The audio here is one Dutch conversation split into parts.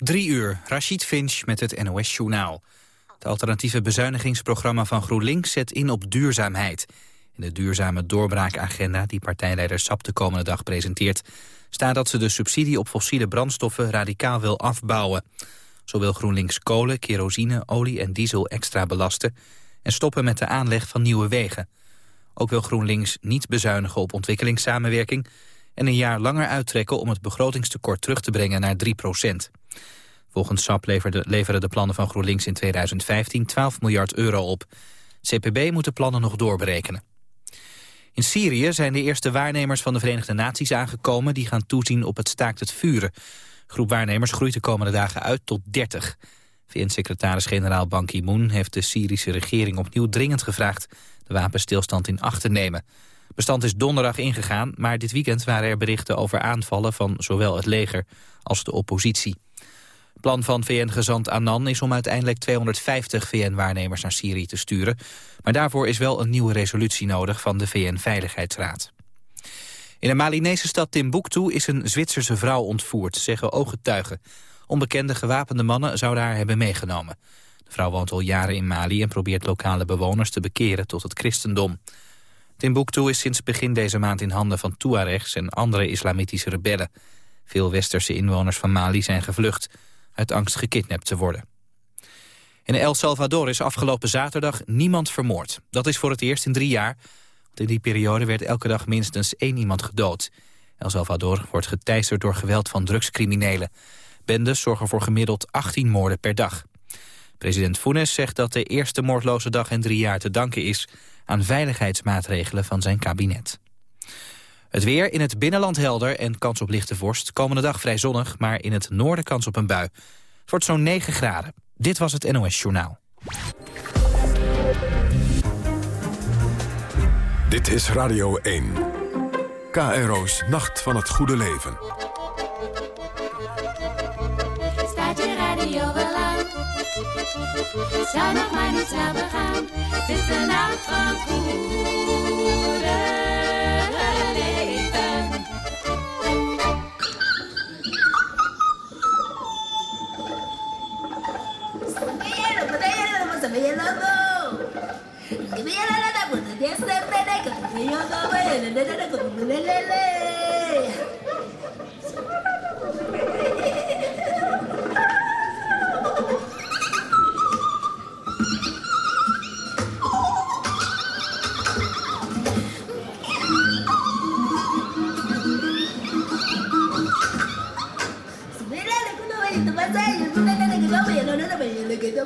Drie uur, Rashid Finch met het NOS-journaal. Het alternatieve bezuinigingsprogramma van GroenLinks zet in op duurzaamheid. In de duurzame doorbraakagenda die partijleider Sap de komende dag presenteert... staat dat ze de subsidie op fossiele brandstoffen radicaal wil afbouwen. Zo wil GroenLinks kolen, kerosine, olie en diesel extra belasten... en stoppen met de aanleg van nieuwe wegen. Ook wil GroenLinks niet bezuinigen op ontwikkelingssamenwerking... en een jaar langer uittrekken om het begrotingstekort terug te brengen naar 3 procent. Volgens SAP leveren de plannen van GroenLinks in 2015 12 miljard euro op. CPB moet de plannen nog doorberekenen. In Syrië zijn de eerste waarnemers van de Verenigde Naties aangekomen... die gaan toezien op het staakt het vuren. groep waarnemers groeit de komende dagen uit tot 30. VN-secretaris-generaal Ban Ki-moon heeft de Syrische regering opnieuw dringend gevraagd... de wapenstilstand in acht te nemen. Bestand is donderdag ingegaan, maar dit weekend waren er berichten over aanvallen... van zowel het leger als de oppositie plan van VN-gezant Annan is om uiteindelijk 250 VN-waarnemers naar Syrië te sturen. Maar daarvoor is wel een nieuwe resolutie nodig van de VN-veiligheidsraad. In de Malinese stad Timbuktu is een Zwitserse vrouw ontvoerd, zeggen ooggetuigen. Onbekende gewapende mannen zouden haar hebben meegenomen. De vrouw woont al jaren in Mali en probeert lokale bewoners te bekeren tot het christendom. Timbuktu is sinds begin deze maand in handen van Tuaregs en andere islamitische rebellen. Veel westerse inwoners van Mali zijn gevlucht uit angst gekidnapt te worden. In El Salvador is afgelopen zaterdag niemand vermoord. Dat is voor het eerst in drie jaar. Want in die periode werd elke dag minstens één iemand gedood. El Salvador wordt geteisterd door geweld van drugscriminelen. Bendes zorgen voor gemiddeld 18 moorden per dag. President Funes zegt dat de eerste moordloze dag in drie jaar te danken is... aan veiligheidsmaatregelen van zijn kabinet. Het weer in het binnenland helder en kans op lichte vorst. Komende dag vrij zonnig, maar in het noorden kans op een bui. Het wordt zo'n 9 graden. Dit was het NOS Journaal. Dit is Radio 1. KRO's Nacht van het Goede Leven. Zou nog maar niet slapen gaan. Het is de nacht van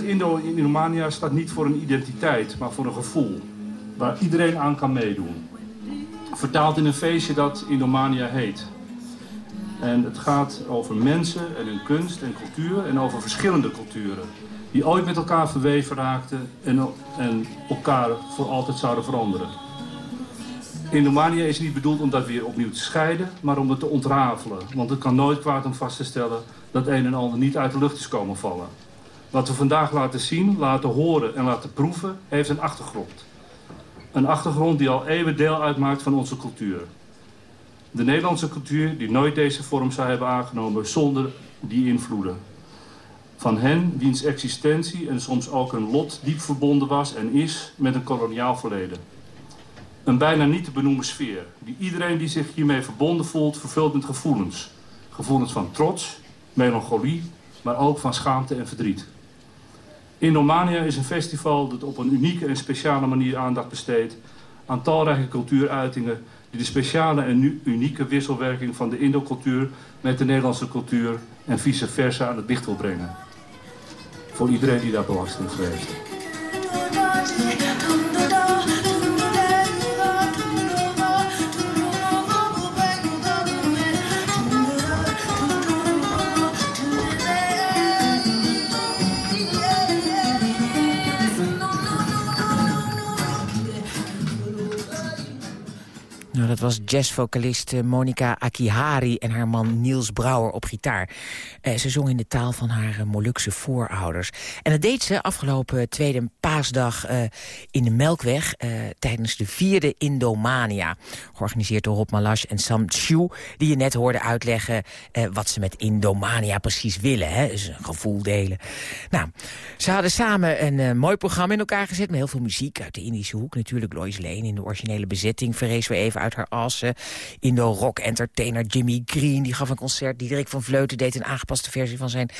het Romania staat niet voor een identiteit, maar voor een gevoel. Waar iedereen aan kan meedoen. Vertaald in een feestje dat Indomania heet. En het gaat over mensen en hun kunst en cultuur en over verschillende culturen. Die ooit met elkaar verweven raakten en, en elkaar voor altijd zouden veranderen. Indomania is niet bedoeld om dat weer opnieuw te scheiden, maar om het te ontrafelen. Want het kan nooit kwaad om vast te stellen dat een en ander niet uit de lucht is komen vallen. Wat we vandaag laten zien, laten horen en laten proeven, heeft een achtergrond. Een achtergrond die al eeuwen deel uitmaakt van onze cultuur. De Nederlandse cultuur die nooit deze vorm zou hebben aangenomen zonder die invloeden. Van hen wiens existentie en soms ook hun lot diep verbonden was en is met een koloniaal verleden. Een bijna niet te benoemen sfeer, die iedereen die zich hiermee verbonden voelt vervult met gevoelens. Gevoelens van trots, melancholie, maar ook van schaamte en verdriet. Indomania is een festival dat op een unieke en speciale manier aandacht besteedt aan talrijke cultuuruitingen die de speciale en unieke wisselwerking van de Indo-cultuur met de Nederlandse cultuur en vice versa aan het licht wil brengen. Voor iedereen die daar belasting heeft. Dat was jazzvocalist Monica Akihari en haar man Niels Brouwer op gitaar. Eh, ze zong in de taal van haar uh, Molukse voorouders. En dat deed ze afgelopen tweede paasdag in de Melkweg... tijdens de vierde Indomania. Georganiseerd door Rob Malash en Sam Chu... die je net hoorde uitleggen wat ze met Indomania precies willen. Hè? Dus een gevoel delen. Nou, ze hadden samen een mooi programma in elkaar gezet... met heel veel muziek uit de Indische hoek. Natuurlijk Lois Lane in de originele bezetting... verrees we even uit haar assen. Indo-rock-entertainer Jimmy Green die gaf een concert. Diederik van Vleuten deed een aangepaste versie van zijn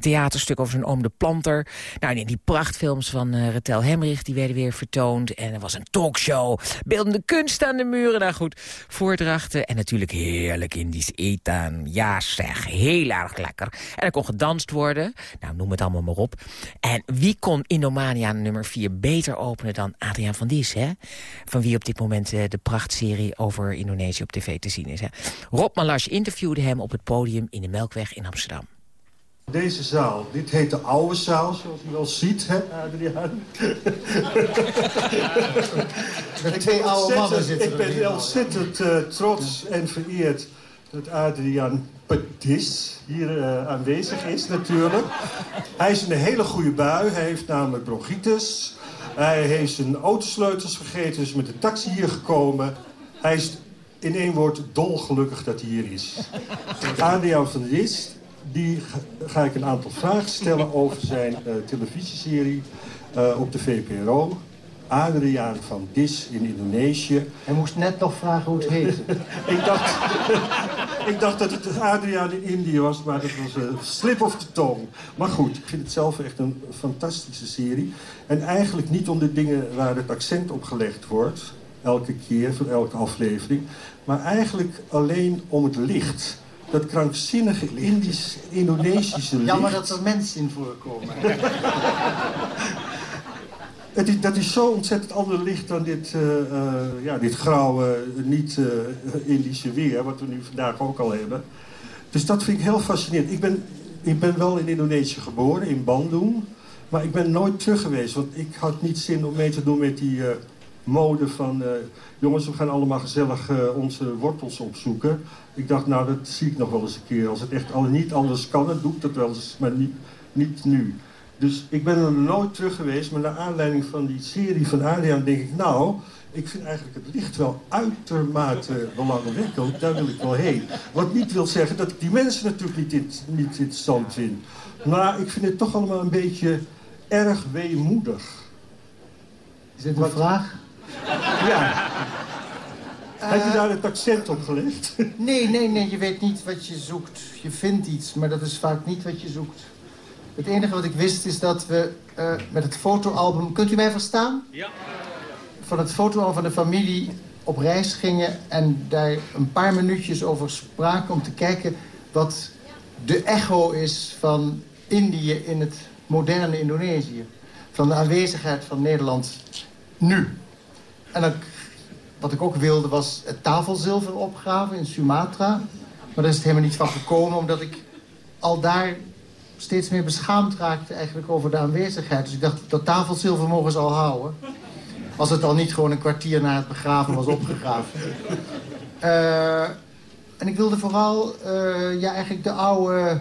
theaterstuk over zijn oom de Planter. Nou, die prachtfilms van uh, Retel Hemrich die werden weer vertoond. En er was een talkshow, beeldende kunst aan de muren. Nou goed, voordrachten en natuurlijk heerlijk Indisch eten. Ja zeg, heel erg lekker. En er kon gedanst worden. Nou, noem het allemaal maar op. En wie kon Indomania nummer 4 beter openen dan Adriaan van Dis, hè? Van wie op dit moment uh, de prachtserie over Indonesië op tv te zien is. Hè? Rob Malash interviewde hem op het podium in de Melkweg in Amsterdam. Deze zaal, dit heet de oude zaal, zoals u wel ziet, hè, Adriaan? Twee oude mannen zitten Ik ben ontzettend uh, trots en vereerd dat Adriaan Pedis hier uh, aanwezig is natuurlijk. Hij is in een hele goede bui. Hij heeft namelijk bronchitis. Hij heeft zijn autosleutels vergeten, is met de taxi hier gekomen. Hij is in één woord dolgelukkig dat hij hier is. Adriaan van die ga ik een aantal vragen stellen over zijn uh, televisieserie uh, op de VPRO. Adriaan van Dis in Indonesië. Hij moest net nog vragen hoe het heet. ik, dacht, ik dacht dat het Adriaan in Indië was, maar dat was een slip of the tongue. Maar goed, ik vind het zelf echt een fantastische serie. En eigenlijk niet om de dingen waar het accent op gelegd wordt, elke keer, van elke aflevering. Maar eigenlijk alleen om het licht. Dat krankzinnige Indisch, Indonesische licht. Jammer dat er mensen in voorkomen. Het is, dat is zo ontzettend ander licht dan dit, uh, uh, ja, dit grauwe, niet-Indische uh, weer... wat we nu vandaag ook al hebben. Dus dat vind ik heel fascinerend. Ik ben, ik ben wel in Indonesië geboren, in Bandung. Maar ik ben nooit terug geweest. Want ik had niet zin om mee te doen met die mode van... jongens, we gaan allemaal gezellig onze wortels opzoeken. Ik dacht, nou, dat zie ik nog wel eens een keer. Als het echt al, niet anders kan, dan doe ik dat wel eens. Maar niet, niet nu. Dus ik ben er nooit terug geweest, maar naar aanleiding van die serie van Adriaan denk ik... nou, ik vind eigenlijk het licht wel uitermate belangwekkend, daar wil ik wel heen. Wat niet wil zeggen dat ik die mensen natuurlijk niet, in, niet interessant vind. Maar ik vind het toch allemaal een beetje erg weemoedig. Is dit een wat... vraag? Ja. Uh, Heb je daar het accent op gelegd? Nee, nee, nee, je weet niet wat je zoekt. Je vindt iets, maar dat is vaak niet wat je zoekt. Het enige wat ik wist is dat we uh, met het fotoalbum... Kunt u mij verstaan? Ja. Van het fotoalbum van de familie op reis gingen... en daar een paar minuutjes over spraken om te kijken... wat de echo is van Indië in het moderne Indonesië. Van de aanwezigheid van Nederland nu. En wat ik ook wilde was het tafelzilver opgraven in Sumatra. Maar daar is het helemaal niet van gekomen... omdat ik al daar steeds meer beschaamd raakte eigenlijk over de aanwezigheid. Dus ik dacht, dat tafelzilver mogen ze al houden. Als het al niet gewoon een kwartier na het begraven was opgegraven. Uh, en ik wilde vooral uh, ja, eigenlijk de oude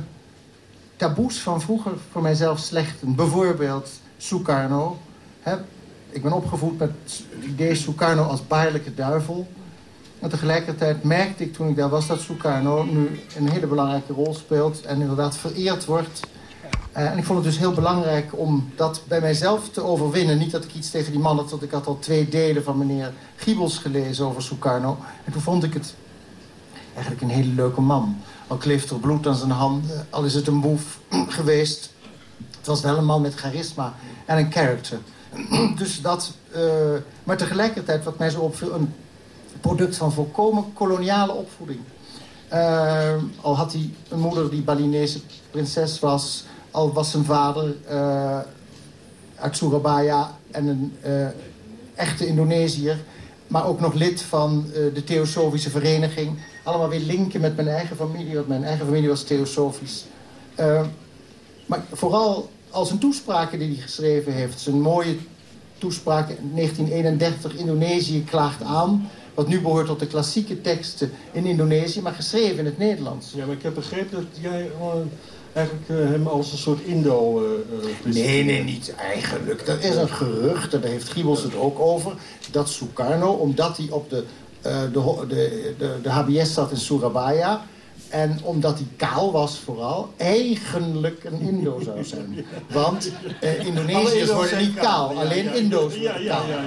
taboes van vroeger voor mijzelf slechten. Bijvoorbeeld Sukarno. Hè? Ik ben opgevoed met het idee Sukarno als baarlijke duivel. En tegelijkertijd merkte ik toen ik daar was dat Sukarno nu een hele belangrijke rol speelt en inderdaad vereerd wordt. Uh, en ik vond het dus heel belangrijk om dat bij mijzelf te overwinnen. Niet dat ik iets tegen die man had, want ik had al twee delen van meneer Giebels gelezen over Sukarno. En toen vond ik het eigenlijk een hele leuke man. Al kleeft er bloed aan zijn handen, al is het een boef geweest. Het was wel een man met charisma en een character. dus dat, uh, maar tegelijkertijd, wat mij zo opviel... een product van volkomen koloniale opvoeding. Uh, al had hij een moeder die Balinese prinses was... al was zijn vader uh, uit Surabaya en een echte Indonesiër... maar ook nog lid van de Theosofische Vereniging. Allemaal weer linken met mijn eigen familie, want mijn eigen familie was Theosofisch. maar vooral al zijn toespraken die hij geschreven heeft. Zijn mooie toespraak in 1931, Indonesië klaagt aan. Wat nu behoort tot de klassieke teksten in Indonesië, maar geschreven in het Nederlands. Ja, maar ik heb begrepen dat jij eigenlijk uh, hem als een soort Indo... Uh, nee, nee, niet eigenlijk. Dat is een gerucht, daar heeft Giebels het ook over. Dat Sukarno, omdat hij op de, uh, de, de, de, de HBS zat in Surabaya... En omdat hij kaal was vooral, eigenlijk een Indo zou zijn. Want uh, Indonesiërs worden niet kaal, alleen Indo's worden kaal. Uh,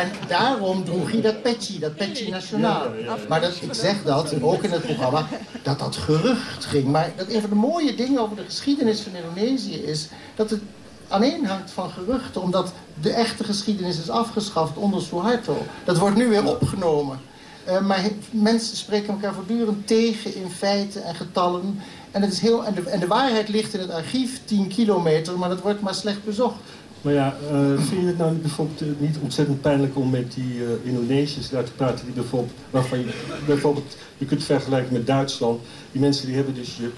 en daarom droeg hij dat petje, dat petje nationaal. Maar dat, ik zeg dat, ook in het programma, dat dat gerucht ging. Maar dat een van de mooie dingen over de geschiedenis van Indonesië is... dat het aaneen hangt van geruchten, omdat de echte geschiedenis is afgeschaft onder Suharto. Dat wordt nu weer opgenomen. Uh, maar mensen spreken elkaar voortdurend tegen in feiten en getallen. En, het is heel, en, de, waarheid ligt in het archief, 10 kilometer, maar dat wordt maar slecht bezocht. Maar ja, uh, vind je het nou bijvoorbeeld uh, niet ontzettend pijnlijk om met die Indonesiërs daar te praten... Die bijvoorbeeld, waarvan je bijvoorbeeld, je kunt vergelijken met Duitsland. Die mensen die hebben dus je,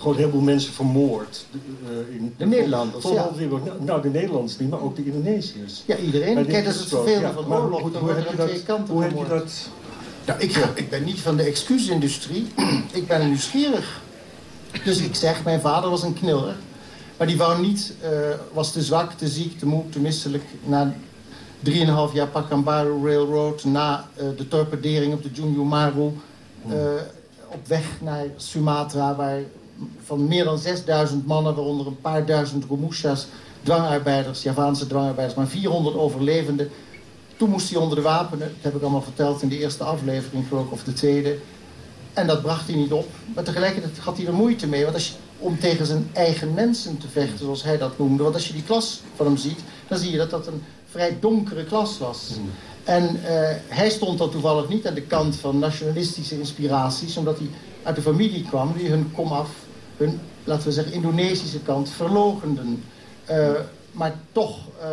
gewoon heel veel mensen vermoord. in, de Nederlanders, ja. Nou, nou, de Nederlanders niet, maar ook de Indonesiërs. Ja, iedereen. Kijk, dat is het vervelende ja, van oorlog. Hoe, hoe, heb je dat, hoe heb je dat nou, ik, ik ben niet van de excuusindustrie. ik ben nieuwsgierig. Dus ik zeg, mijn vader was een kniller. Maar die wou niet, uh, was te zwak, te ziek, te moe, te misselijk. Na 3,5 jaar Pakambaru Railroad, na uh, de torpedering op de Junju Maru... Uh, op weg naar Sumatra, waar van meer dan 6000 mannen... waaronder een paar duizend Romushas, dwangarbeiders, Javaanse dwangarbeiders... maar 400 overlevenden toen moest hij onder de wapenen. Dat heb ik allemaal verteld in de eerste aflevering, geloof ik, of de tweede. En dat bracht hij niet op. Maar tegelijkertijd had hij er moeite mee. Want als je, om tegen zijn eigen mensen te vechten, zoals hij dat noemde. Want als je die klas van hem ziet, dan zie je dat dat een vrij donkere klas was. Hmm. En uh, hij stond dan toevallig niet aan de kant van nationalistische inspiraties. Omdat hij uit de familie kwam die hun komaf, hun, laten we zeggen, Indonesische kant verlogenden. Uh, maar toch, uh,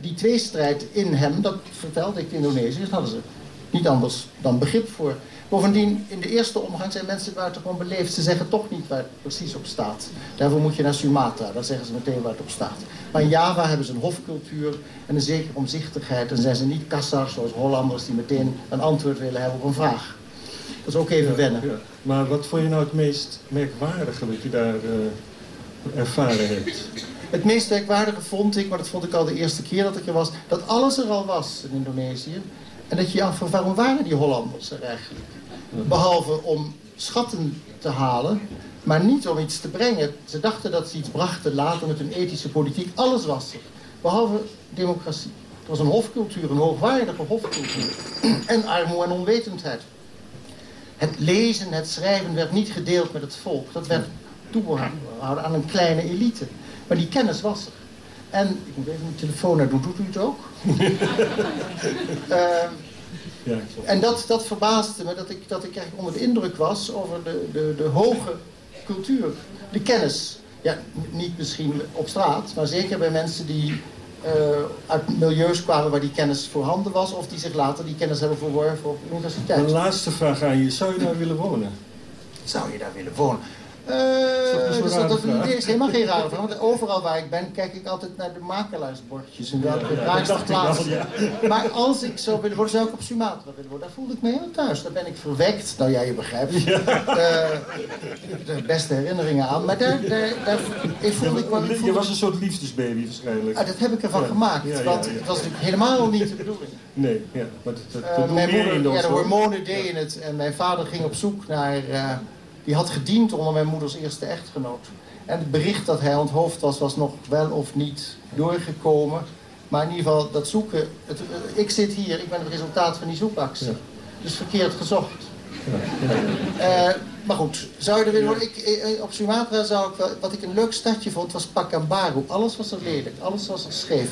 die tweestrijd in hem, dat vertelde ik de Indonesiërs, hadden ze niet anders dan begrip voor. Bovendien, in de eerste omgang zijn mensen buitengewoon beleefd. Ze zeggen toch niet waar het precies op staat. Daarvoor moet je naar Sumatra, daar zeggen ze meteen waar het op staat. Maar in Java hebben ze een hofcultuur en een zekere omzichtigheid. En zijn ze niet kassar zoals Hollanders die meteen een antwoord willen hebben op een vraag. Dat is ook even wennen. Maar wat vond je nou het meest merkwaardige wat je daar uh, ervaren hebt? Het meest merkwaardige vond ik, maar dat vond ik al de eerste keer dat ik er was... dat alles er al was in Indonesië. En dat je je afvraagt, waarom waren die Hollanders er eigenlijk? Behalve om schatten te halen, maar niet om iets te brengen. Ze dachten dat ze iets brachten later met hun ethische politiek. Alles was er, behalve democratie. Het was een hofcultuur, een hoogwaardige hofcultuur. En armoede en onwetendheid. Het lezen, het schrijven werd niet gedeeld met het volk. Dat werd toegehouden aan een kleine elite. Maar die kennis was er. En ik moet even mijn telefoon naar doen. Doet u het ook? uh, ja, en dat, dat verbaasde me dat ik, dat ik eigenlijk onder de indruk was over de, de, de hoge cultuur. De kennis. Ja, niet misschien op straat, maar zeker bij mensen die uit milieus kwamen waar die kennis voorhanden was... of die zich later die kennis hebben verworven op universiteit. Een laatste vraag aan je. Zou je daar willen wonen? Zou je daar willen wonen? Uh, dus dat, dat is helemaal geen rare vraag. Want overal waar ik ben, kijk ik altijd naar de makelaarsbordjes. En welke ja, ja, plaats. Ja. Maar als ik zo willen worden, zou ik op Sumatra willen worden. Daar voelde ik me heel thuis. Daar ben ik verwekt. Nou ja, je begrijpt. Uh, de beste herinneringen aan. Maar daar, daar, daar ik voelde ik, wel, Je was een soort liefdesbaby waarschijnlijk. Ah, dat heb ik ervan gemaakt. Want het was natuurlijk helemaal niet de bedoeling. Nee, ja. Maar dat, dat, uh, mijn moeder, ja, de hormonen deden het. En mijn vader ging op zoek naar die had gediend onder mijn moeders eerste echtgenoot. En het bericht dat hij onthoofd was, was nog wel of niet doorgekomen. Maar in ieder geval, dat zoeken... Het, ik zit hier, ik ben het resultaat van die zoekactie. Dus verkeerd gezocht. Ja, ja. Uh, maar goed, zou je er willen ik, eh, Op Sumatra zou ik wel... Wat ik een leuk stadje vond, was Pakambaru. Alles was er lelijk, alles was er scheef.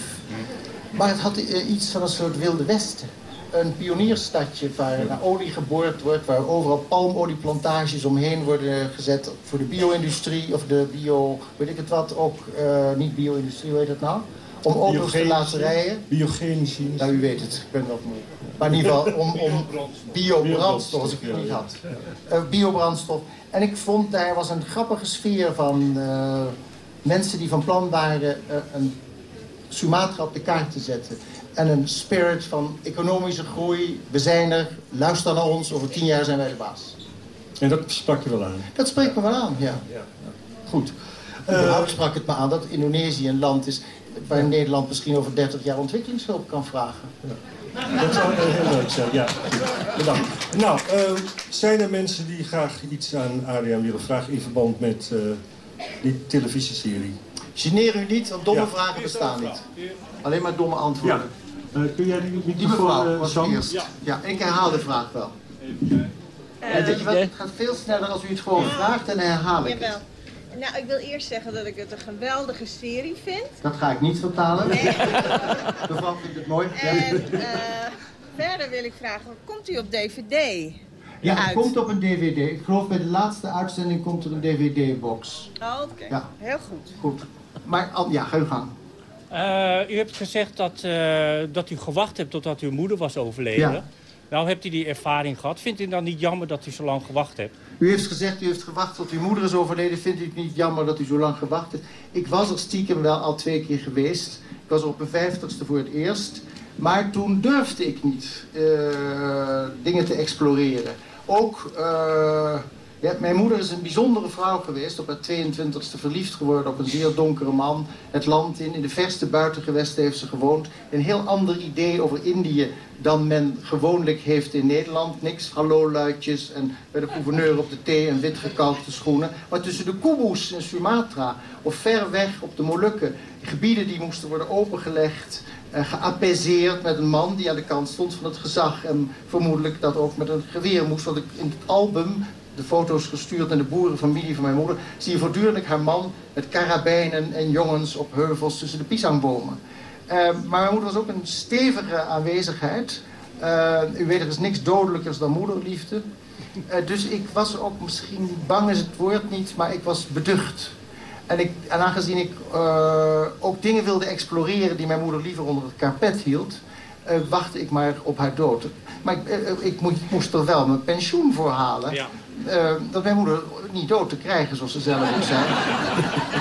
Maar het had eh, iets van een soort wilde westen. Een pionierstadje waar naar olie geboord wordt... waar overal palmolieplantages omheen worden gezet... voor de bio-industrie of de bio... weet ik het wat, ook uh, niet bio-industrie, hoe heet dat nou? Om auto's te laten rijden. Nou, u weet het, ik ben dat moe. Maar in ieder geval om, om biobrandstof, als ik het niet had. Uh, biobrandstof. En ik vond, daar was een grappige sfeer van uh, mensen die van plan waren een Sumatra op de kaart te zetten. En een spirit van economische groei. We zijn er, luister naar ons, over tien jaar zijn wij de baas. En dat sprak je wel aan? Dat spreekt me wel aan, ja. ja. Goed. Überhaupt sprak het me aan dat Indonesië een land is waar Nederland misschien over 30 jaar ontwikkelingshulp kan vragen. Ja. Dat zou heel leuk zijn, ja. Bedankt. Nou, uh, zijn er mensen die graag iets aan Adriaan willen vragen... in verband met uh, die televisieserie? Geneer u niet, want domme ja. vragen bestaan niet. Alleen maar domme antwoorden. Ja. Uh, kun jij die microfoon, die uh, eerst. Ja. ja, ik herhaal de vraag wel. weet je wat, het gaat veel sneller als u het gewoon vraagt en herhaal ik het. Nou, ik wil eerst zeggen dat ik het een geweldige serie vind. Dat ga ik niet vertalen. Nee. Mevrouw vindt het mooi. En uh, verder wil ik vragen, komt u op DVD? Ja, het komt op een DVD. Ik geloof bij de laatste uitzending komt er een DVD-box. Oh, oké. Okay. Ja. Heel goed. Goed. Maar ja, ga u gang. Uh, u hebt gezegd dat, uh, dat u gewacht hebt totdat uw moeder was overleden. Ja. Nou hebt u die ervaring gehad. Vindt u dan niet jammer dat u zo lang gewacht hebt? U heeft gezegd, u heeft gewacht tot uw moeder is overleden. Vindt u het niet jammer dat u zo lang gewacht heeft? Ik was er stiekem wel al twee keer geweest. Ik was er op mijn vijftigste voor het eerst. Maar toen durfde ik niet uh, dingen te exploreren. Ook... Mijn moeder is een bijzondere vrouw geweest. Op haar 22e verliefd geworden op een zeer donkere man. Het land in, in de verste buitengewesten heeft ze gewoond. Een heel ander idee over Indië dan men gewoonlijk heeft in Nederland. Niks hallo-luidjes en bij de gouverneur op de thee en wit gekalkte schoenen. Maar tussen de Kubus in Sumatra of ver weg op de Molukken. Gebieden die moesten worden opengelegd. Uh, geapaiseerd met een man die aan de kant stond van het gezag. En vermoedelijk dat ook met een geweer moest. Want in het album de foto's gestuurd naar de boerenfamilie van mijn moeder... zie je voortdurend haar man met karabijnen en jongens op heuvels tussen de pisangbomen. Uh, maar mijn moeder was ook een stevige aanwezigheid. Uh, u weet, er is niks dodelijkers dan moederliefde. Uh, dus ik was ook misschien, bang is het woord niet, maar ik was beducht. En, ik, en aangezien ik ook dingen wilde exploreren die mijn moeder liever onder het karpet hield... wachtte ik maar op haar dood. Maar ik, ik moest er wel mijn pensioen voor halen. Ja. Uh, dat mijn moeder niet dood te krijgen, zoals ze zelf ook zei.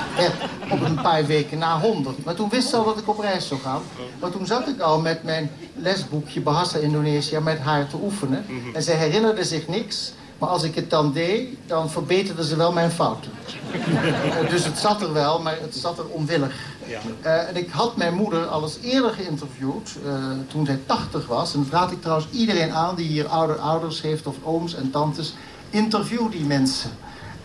op een paar weken na honderd. Maar toen wist ze al dat ik op reis zou gaan. Maar toen zat ik al met mijn lesboekje Bahasa Indonesië met haar te oefenen. En ze herinnerde zich niks. Maar als ik het dan deed, dan verbeterde ze wel mijn fouten. uh, dus het zat er wel, maar het zat er onwillig. Ja. Uh, en ik had mijn moeder al eens eerder geïnterviewd, uh, toen zij 80 was. En dat raad ik trouwens iedereen aan die hier ouder, ouders heeft of ooms en tantes interview die mensen.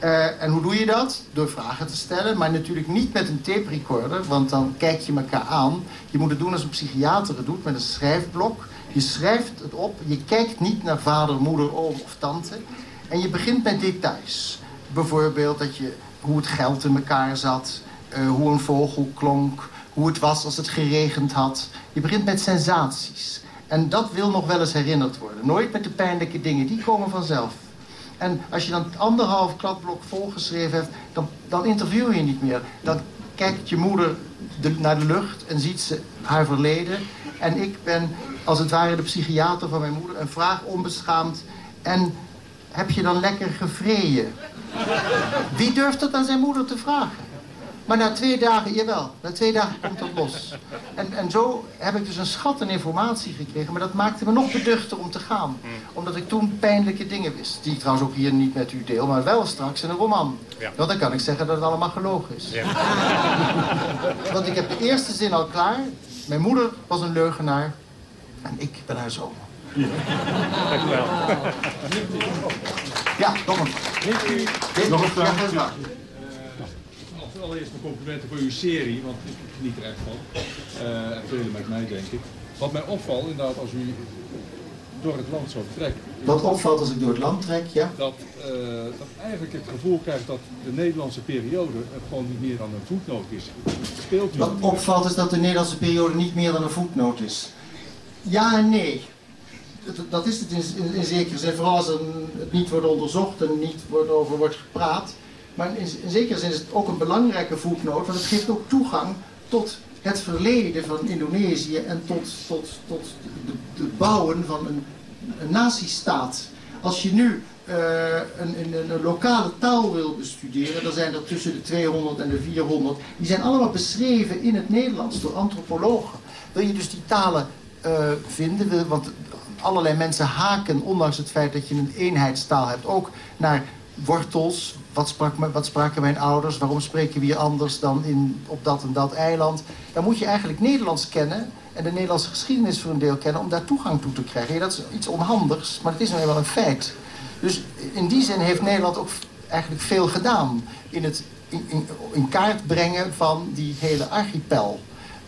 Uh, en hoe doe je dat? Door vragen te stellen, maar natuurlijk niet met een tape recorder, want dan kijk je elkaar aan. Je moet het doen als een psychiater het doet, met een schrijfblok. Je schrijft het op, je kijkt niet naar vader, moeder, oom of tante. En je begint met details. Bijvoorbeeld dat je, hoe het geld in elkaar zat, uh, hoe een vogel klonk, hoe het was als het geregend had. Je begint met sensaties. En dat wil nog wel eens herinnerd worden. Nooit met de pijnlijke dingen, die komen vanzelf. En als je dan anderhalf kladblok volgeschreven hebt, dan, dan interview je niet meer. Dan kijkt je moeder de, naar de lucht en ziet ze haar verleden. En ik ben als het ware de psychiater van mijn moeder en vraag onbeschaamd. En heb je dan lekker gevreden? Wie durft dat aan zijn moeder te vragen? Maar na twee dagen, jawel, na twee dagen komt dat los. En, en zo heb ik dus een schat aan informatie gekregen. Maar dat maakte me nog beduchter om te gaan. Omdat ik toen pijnlijke dingen wist. Die ik trouwens ook hier niet met u deel, maar wel straks in een roman. Ja. Want dan kan ik zeggen dat het allemaal gelogen is. Ja. Want ik heb de eerste zin al klaar. Mijn moeder was een leugenaar. En ik ben haar zoon. Ja. Dank u wel. Ja, nog een. Nog een vraag. Allereerst mijn complimenten voor uw serie, want ik geniet er echt van. Uh, en velen met mij, denk ik. Wat mij opvalt, inderdaad, als u door het land zo trekken. Wat opvalt als ik door het land trek, ja? Dat, uh, dat eigenlijk het gevoel krijgt dat de Nederlandse periode gewoon niet meer dan een voetnoot is. Speelt Wat opvalt is dat de Nederlandse periode niet meer dan een voetnoot is. Ja en nee. Dat is het in, in, zekere zin, vooral als het niet wordt onderzocht en niet wordt, over wordt gepraat. Maar in, zekere zin is het ook een belangrijke voetnoot, want het geeft ook toegang tot het verleden van Indonesië en tot, tot, tot de, bouwen van een, een nazistaat. Als je nu uh, een, een, een, lokale taal wil bestuderen, dan zijn er tussen de 200 en de 400. Die zijn allemaal beschreven in het Nederlands door antropologen. Wil je dus die talen uh, vinden, want allerlei mensen haken, ondanks het feit dat je een eenheidstaal hebt, ook naar wortels. Wat, sprak, wat spraken mijn ouders? Waarom spreken we hier anders dan in, op dat en dat eiland? Dan moet je eigenlijk Nederlands kennen en de Nederlandse geschiedenis voor een deel kennen om daar toegang toe te krijgen. Dat is iets onhandigs, maar het is nou eenmaal een feit. Dus in die zin heeft Nederland ook eigenlijk veel gedaan in het in, in, kaart brengen van die hele archipel.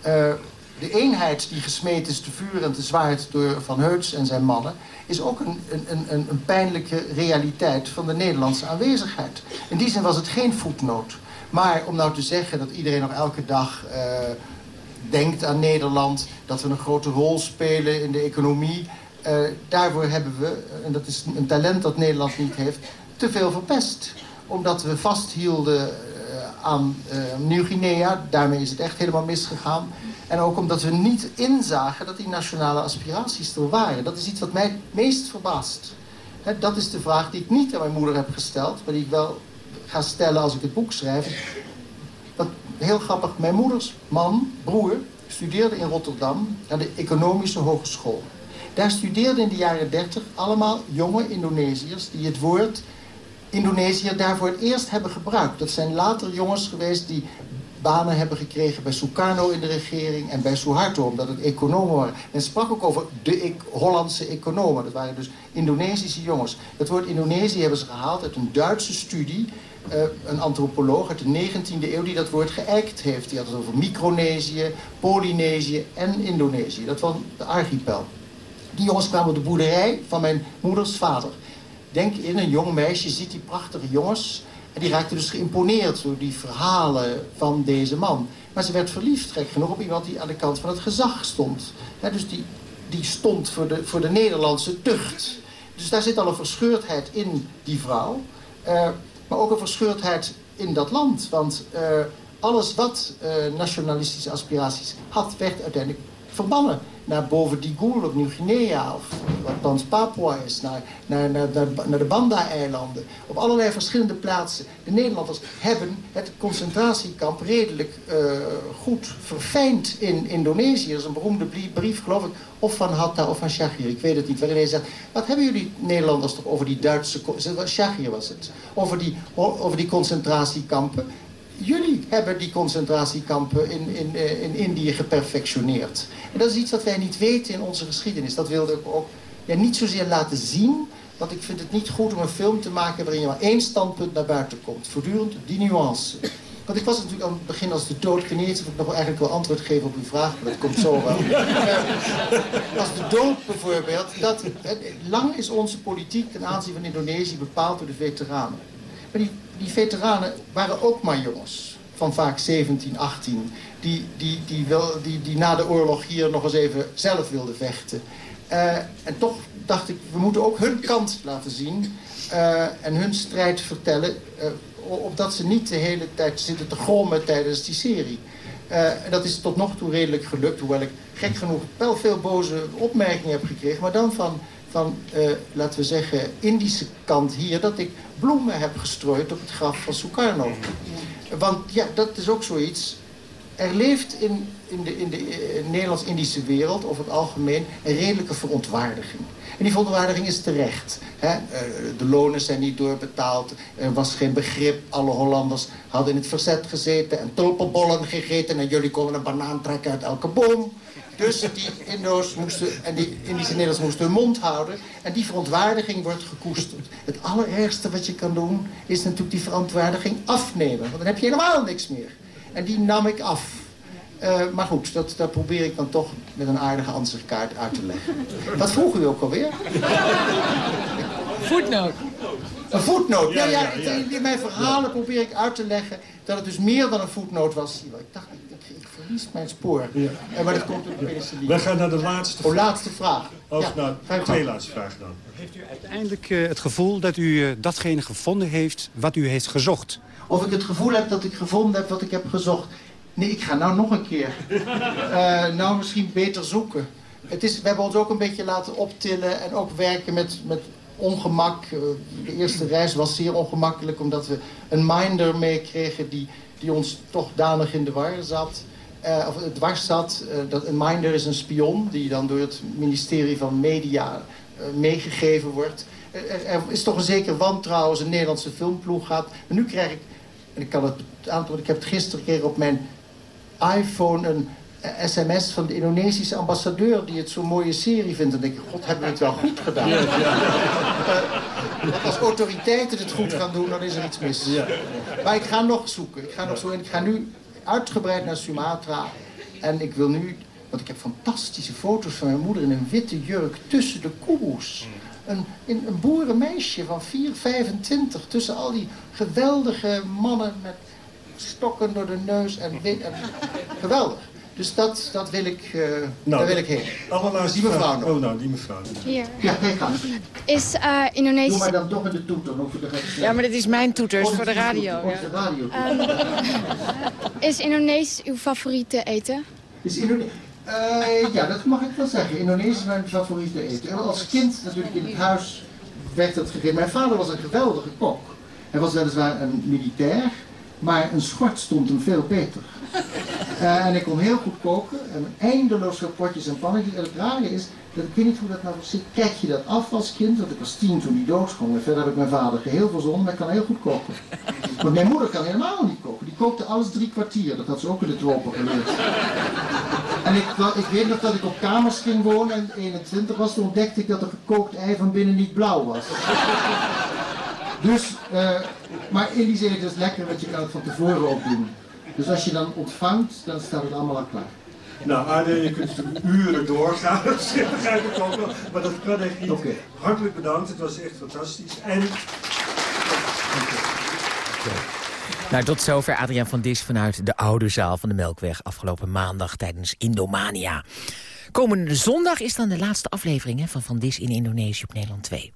Uh, de eenheid die gesmeed is te vuur en te zwaard door Van Heuts en zijn mannen... is ook een, een, een, een pijnlijke realiteit van de Nederlandse aanwezigheid. In die zin was het geen voetnoot. Maar om nou te zeggen dat iedereen nog elke dag uh, denkt aan Nederland... dat we een grote rol spelen in de economie... Uh, daarvoor hebben we, en dat is een talent dat Nederland niet heeft, te veel verpest. Omdat we vasthielden uh, aan Nieuw-Guinea, daarmee is het echt helemaal misgegaan. En ook omdat we niet inzagen dat die nationale aspiraties er waren. Dat is iets wat mij het meest verbaast. dat is de vraag die ik niet aan mijn moeder heb gesteld, maar die ik wel ga stellen als ik het boek schrijf. Dat, heel grappig, mijn moeders man, broer, studeerde in Rotterdam aan de Economische Hogeschool. Daar studeerden in de jaren 30 allemaal jonge Indonesiërs die het woord Indonesië daarvoor het eerst hebben gebruikt. Dat zijn later jongens geweest die banen hebben gekregen bij Sukarno in de regering en bij Suharto, omdat het economen waren. Men sprak ook over de Hollandse economen. Dat waren dus Indonesische jongens. Het woord Indonesië hebben ze gehaald uit een Duitse studie. Uh, een antropoloog uit de 19e eeuw die dat woord geëikt heeft. Die had het over Micronesië, Polynesië en Indonesië. Dat was de archipel. Die jongens kwamen op de boerderij van mijn moeders vader. Denk in, een jong meisje ziet die prachtige jongens en die raakte dus geïmponeerd door die verhalen van deze man. Maar ze werd verliefd, gek genoeg, op iemand die aan de kant van het gezag stond. dus die, die stond voor de, voor de Nederlandse tucht. Dus daar zit al een verscheurdheid in die vrouw. Uh, maar ook een verscheurdheid in dat land. Want uh, alles wat uh, nationalistische aspiraties had, werd uiteindelijk verbannen naar boven die Goel op Nieuw-Guinea of wat thans Papua is, naar, naar, naar, naar de Banda-eilanden. Op allerlei verschillende plaatsen. De Nederlanders hebben het concentratiekamp redelijk uh, goed verfijnd in Indonesië. Er is een beroemde brief, geloof ik, of van Hatta of van Shahir, ik weet het niet, waarin hij zegt, wat hebben jullie Nederlanders toch over die Duitse, was het, over die, over die concentratiekampen jullie hebben die concentratiekampen in, in, eh, in Indië geperfectioneerd. En dat is iets wat wij niet weten in onze geschiedenis. Dat wilde ik ook ja, niet zozeer laten zien. Want ik vind het niet goed om een film te maken waarin je maar één standpunt naar buiten komt. Voortdurend die nuance. Want ik was natuurlijk aan het begin als de dood. Ten eerste ik nog eigenlijk wel antwoord geven op uw vraag, maar dat komt zo wel. als de dood bijvoorbeeld. Dat, lang is onze politiek ten aanzien van Indonesië bepaald door de veteranen. Maar die die veteranen waren ook maar jongens. Van vaak 17, 18. Die, die, die, wel, die, die na de oorlog hier nog eens even zelf wilden vechten. Uh, en toch dacht ik, we moeten ook hun kant laten zien. Uh, en hun strijd vertellen. Uh, opdat ze niet de hele tijd zitten te grommen tijdens die serie. en dat is tot nog toe redelijk gelukt. Hoewel ik gek genoeg wel veel boze opmerkingen heb gekregen. Maar dan van van, uh, laten we zeggen, Indische kant hier... dat ik bloemen heb gestrooid op het graf van Sukarno. Want ja, dat is ook zoiets. Er leeft in, in de, in de uh, Nederlands-Indische wereld, over het algemeen, een redelijke verontwaardiging. En die verontwaardiging is terecht. Hè? Uh, de lonen zijn niet doorbetaald, er was geen begrip. Alle Hollanders hadden in het verzet gezeten en tulpenbollen gegeten... en jullie konden een banaan trekken uit elke boom. Dus die Indo's moesten, en die Indische Nederlanders moesten hun mond houden. En die verontwaardiging wordt gekoesterd. Het allerergste wat je kan doen, is natuurlijk die verontwaardiging afnemen. Want dan heb je helemaal niks meer. En die nam ik af. Eh, maar goed, dat, dat probeer ik dan toch met een aardige ansichtkaart uit te leggen. Wat vroeg u ook alweer? Voetnoot. Een voetnoot. Ja, ja, in mijn verhalen probeer ik uit te leggen dat het dus meer dan een voetnoot was. Ik dacht, mijn spoor. Ja. En maar dat komt door de penicilline. Wij gaan naar de laatste Oh, laatste vraag. Of Ja, nou, vijf twee vragen. laatste vragen dan. Heeft u uiteindelijk eh, het gevoel dat u eh, datgene gevonden heeft wat u heeft gezocht? Of ik het gevoel heb dat ik gevonden heb wat ik heb gezocht. Nee, ik ga nou nog een keer. Eh, nou, misschien beter zoeken. Het is, we hebben ons ook een beetje laten optillen en ook werken met, met ongemak. De eerste reis was zeer ongemakkelijk omdat we een minder meekregen die, die ons toch danig in de war zat. Eh, of het dwars zat. Eh, dat, een minder is een spion die dan door het ministerie van Media eh, meegegeven wordt. Er, is toch een zeker wantrouwen als een Nederlandse filmploeg gaat. Maar nu krijg ik, en ik kan het antwoorden, ik heb het gisteren gekregen op mijn iPhone een sms van de Indonesische ambassadeur die het zo'n mooie serie vindt. En denk ik, god, hebben we het wel goed gedaan. Eh, als autoriteiten het goed gaan doen, dan is er iets mis. Maar ik ga nog zoeken. Ik ga nog zoeken. Ik ga nu uitgebreid naar Sumatra. En ik wil nu, want ik heb fantastische foto's van mijn moeder in een witte jurk tussen de koehoes. Een, in, een boerenmeisje van 4, 25 tussen al die geweldige mannen met stokken door de neus en. En, geweldig. Dus dat, dat wil ik, eh, daar wil ik heen. Allerlaatste Die mevrouw vraag. nog. Oh, nou, die mevrouw. Hier. Ja, kijk aan. Is eh Doe Indonesisch... maar dan toch in de toeter. Er geen- Ja, maar dit is mijn toeters Oh, voor de radio. Ja. de radio. Is Indonesisch uw favoriete eten? Is Indone- Eh, ja, dat mag ik wel zeggen. Indonesië is mijn favoriete eten. Als kind natuurlijk in het huis werd het gegeten. Mijn vader was een geweldige kok. Hij was weliswaar een militair, maar een schort stond hem veel beter. Eh, en ik kon heel goed koken. En eindeloos veel en pannetjes. En het rare is, dat ik weet niet hoe dat nou zit. Kijk je dat af als kind? Want ik was tien toen hij doodschong. En verder heb ik mijn vader geheel verzonnen, maar ik kan heel goed koken. Want mijn moeder kan helemaal niet koken. Die kookte alles drie kwartier. Dat had ze ook in de tropen geleerd. En ik, ik weet nog dat ik op kamers ging wonen en 21 was. Toen ontdekte ik dat een gekookt ei van binnen niet blauw was. Dus, eh, maar in die zin is het lekker, want je kan van tevoren ook doen. Dus als je dan ontvangt, dan staat het allemaal al klaar. Nou, Arne, je kunt natuurlijk uren doorgaan. Dat begrijp ik ook wel. Maar dat kan echt niet. Hartelijk bedankt. Het was echt fantastisch. En... Nou, tot zover Adriaan van Dis vanuit de oude zaal van de Melkweg... afgelopen maandag tijdens Indomania. Komende zondag is dan de laatste aflevering hè, van Van Dis in Indonesië op Nederland 2.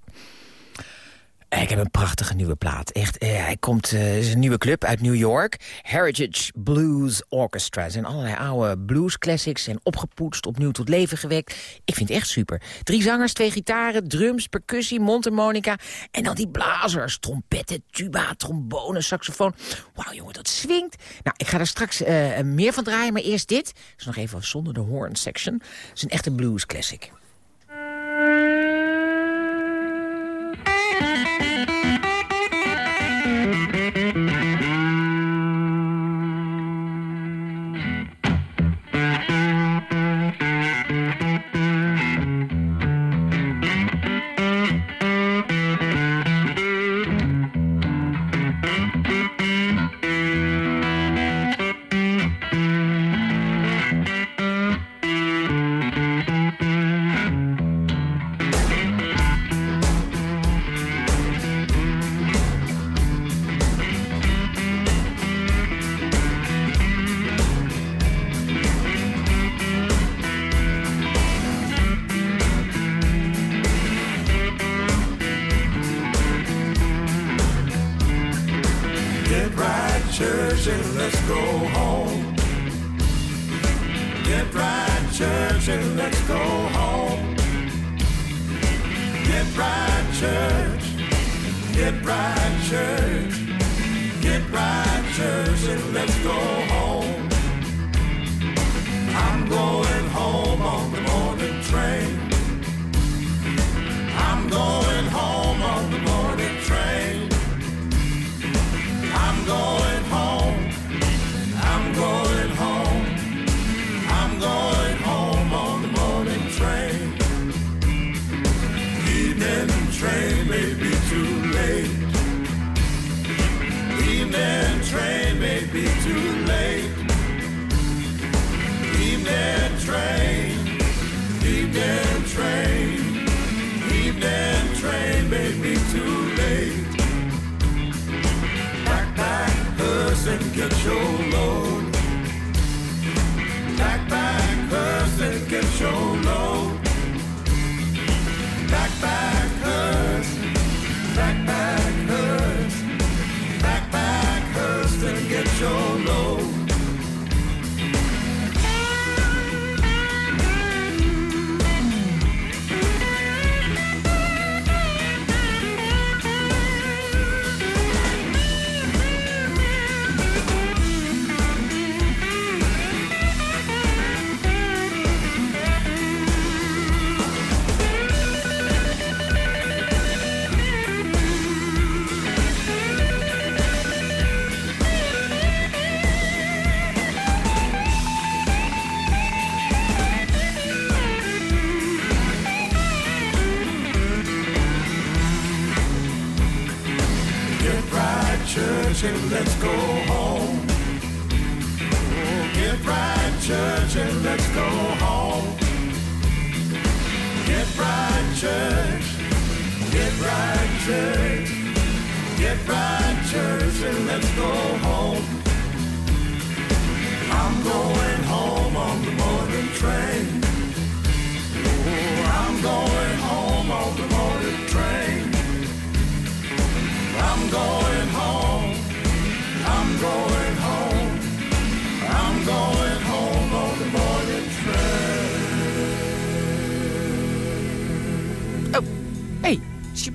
Eh, Ik heb een prachtige nieuwe plaat. Echt, eh, hij komt, het is een nieuwe club uit New York. Heritage Blues Orchestra. Er zijn allerlei oude blues classics en opgepoetst, opnieuw tot leven gewekt. Ik vind het echt super. Drie zangers, twee gitaren, drums, percussie, mondharmonica. En dan die blazers, trompetten, tuba, trombone, saxofoon. Wauw jongen, dat swingt. Nou, ik ga er straks eh, meer van draaien, maar eerst dit. Is nog even zonder de horn section. Het is een echte blues classic.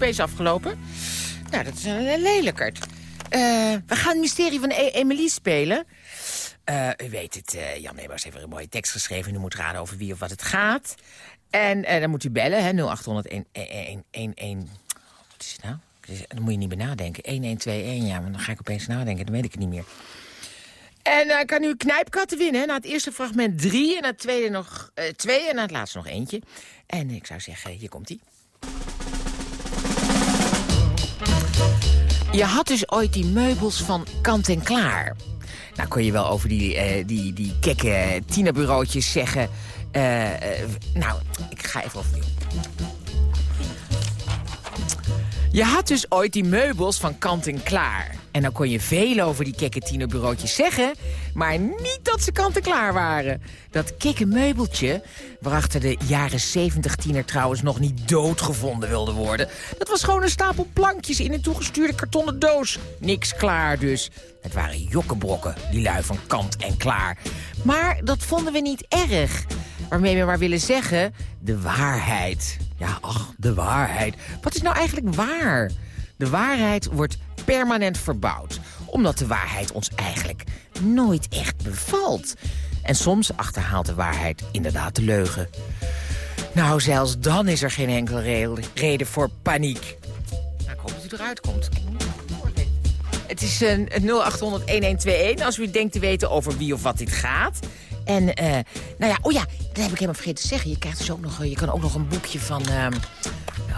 Opeens afgelopen? Nou, dat is een lelijkert. Eh, we gaan het mysterie van e Emily spelen. Eh, u weet het, eh, Jan Nebers heeft een mooie tekst geschreven. U moet raden over wie of wat het gaat. En dan moet u bellen, hè, 0800 1 Wat is het nou? Dan moet je niet meer nadenken. 1121, ja, maar dan ga ik opeens nadenken. Dan weet ik het niet meer. En dan kan u knijpkatten winnen. Na het eerste fragment drie en na het tweede nog twee en na het laatste nog eentje. En ik zou zeggen, hier komt-ie. Je had dus ooit die meubels van Kant en Klaar. Nou kon je wel over die, eh, die, die kekke tienerbureautjes zeggen... eh, eh, nou, ik ga even overnieuw. Je had dus ooit die meubels van Kant en Klaar. En dan kon je veel over die kekke tienerbureautjes zeggen... maar niet dat ze kant en klaar waren. Dat kikke meubeltje, waarachter de jaren 70 tiener trouwens nog niet doodgevonden wilde worden... dat was gewoon een stapel plankjes in een toegestuurde kartonnen doos. Niks klaar dus. Het waren jokkenbrokken, die lui van Kant en Klaar. Maar dat vonden we niet erg. Waarmee we maar willen zeggen, de waarheid. Ja, ach, de waarheid. Wat is nou eigenlijk waar? De waarheid wordt permanent verbouwd. Omdat de waarheid ons eigenlijk nooit echt bevalt. En soms achterhaalt de waarheid inderdaad de leugen. Nou, zelfs dan is er geen enkele re- reden voor paniek. Nou, ik hoop dat u eruit komt. Het is een 0800-1121 als u denkt te weten over wie of wat dit gaat. En, eh, nou ja, oh ja, dat heb ik helemaal vergeten te zeggen. Je, krijgt dus ook nog, eh, je kan ook nog een boekje van, ehm,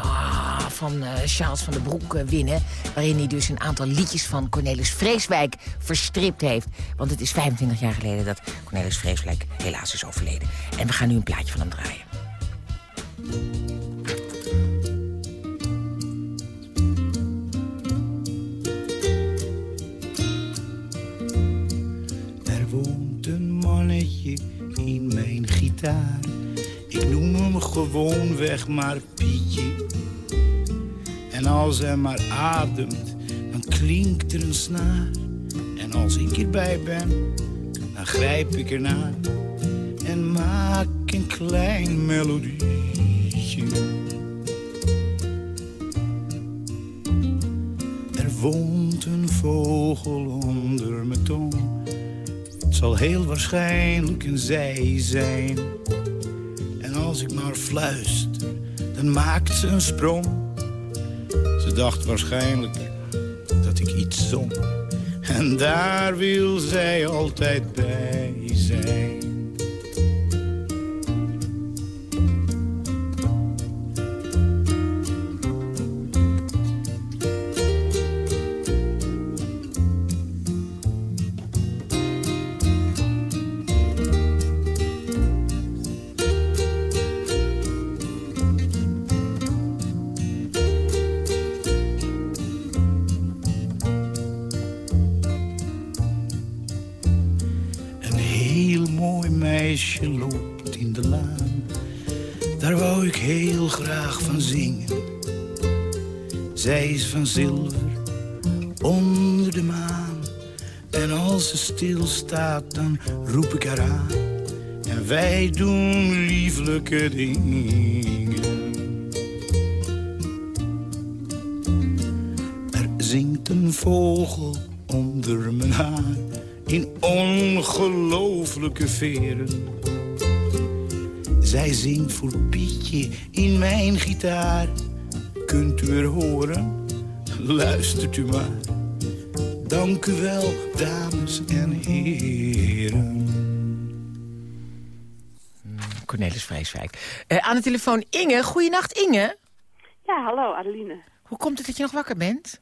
ah, van eh, Charles van den Broek winnen. Waarin hij dus een aantal liedjes van Cornelis Vreeswijk verstript heeft. Want het is 25 jaar geleden dat Cornelis Vreeswijk helaas is overleden. En we gaan nu een plaatje van hem draaien. Mijn gitaar. Ik noem hem gewoonweg maar Pietje. En als hij maar ademt, dan klinkt er een snaar. En als ik erbij ben, dan grijp ik ernaar. En maak een klein melodietje. Er woont een vogel onder mijn tong. Zal heel waarschijnlijk een zij zijn. En als ik maar fluister, dan maakt ze een sprong. Ze dacht waarschijnlijk dat ik iets zong. En daar wil zij altijd bij zijn. Er zingt een vogel onder mijn haar. In ongelooflijke veren. Zij zingt voor Pietje in mijn gitaar. Kunt u er horen? Luistert u maar. Dank u wel, dames en heren. Cornelis Vreeswijk. Eh, aan de telefoon Inge. Goeienacht, Inge. Ja, hallo Adeline. Hoe komt het dat je nog wakker bent?